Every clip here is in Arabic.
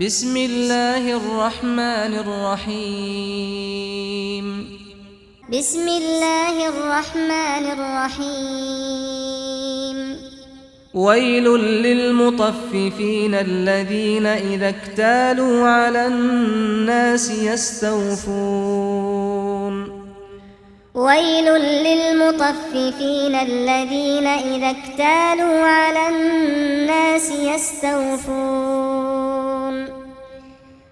بسم الله الرحمن الرحيم بسم الله الرحمن الرحيم ويل للمطففين الذين إذا اكتالوا على الناس يستوفون ويل للمطففين الذين إذا اكتالوا على الناس يستوفون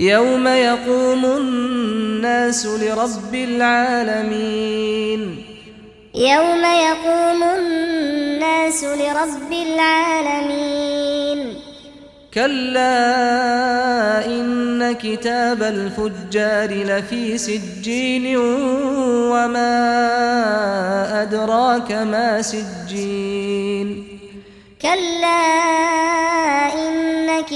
يوم يقوم الناس لرب العالمين يوم يقوم الناس لرب العالمين كلا ان كتاب الفجار لفي سجين وما ادراك ما سجين كلا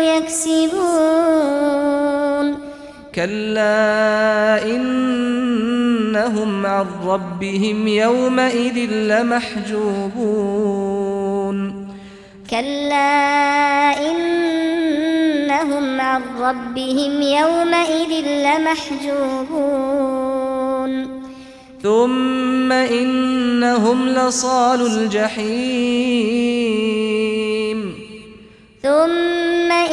يكسبون. كلا إنهم عن ربهم يومئذ لمحجوبون. كلا إنهم عن ربهم يومئذ لمحجوبون. ثم إنهم لصال الجحيم. ثم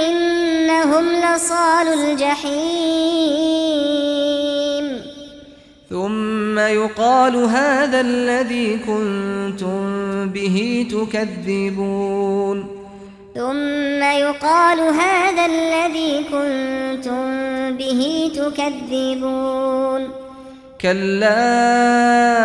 إنهم لصال الجحيم. ثم يقال هذا الذي كنتم به تكذبون. ثم يقال هذا الذي كنتم به تكذبون. كلا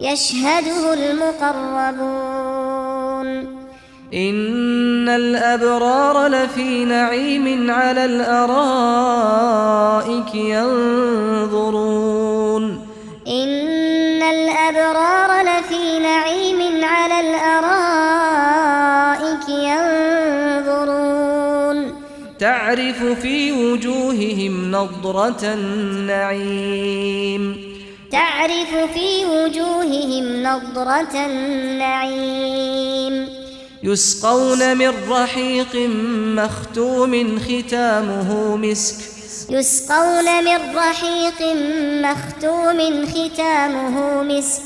يشهده المقربون. ان الابرار لفي نعيم على الارائك ينظرون. ان الابرار لفي نعيم على الارائك ينظرون. تعرف في وجوههم نضره النعيم. تعرف في وجوههم نظرة النعيم. يسقون من رحيق مختوم ختامه مسك. يسقون من رحيق مختوم ختامه مسك.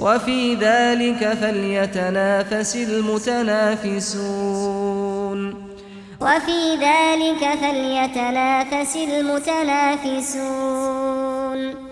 وفي ذلك فليتنافس المتنافسون. وفي ذلك فليتنافس المتنافسون.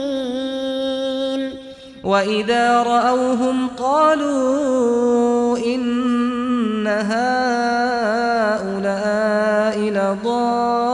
وَإِذَا رَأَوْهُمْ قَالُوا إِنَّ هَؤُلَاءِ لَضَالُّونَ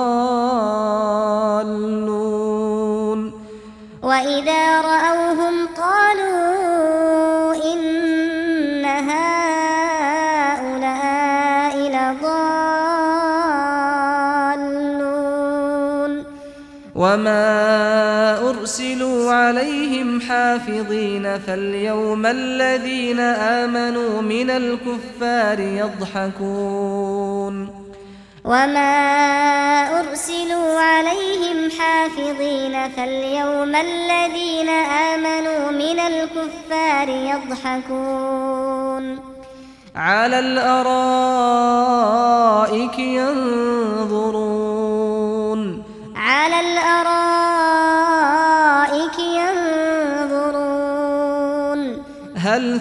وما أرسلوا عليهم حافظين فاليوم الذين آمنوا من الكفار يضحكون وما أرسلوا عليهم حافظين فاليوم الذين آمنوا من الكفار يضحكون على الأرائك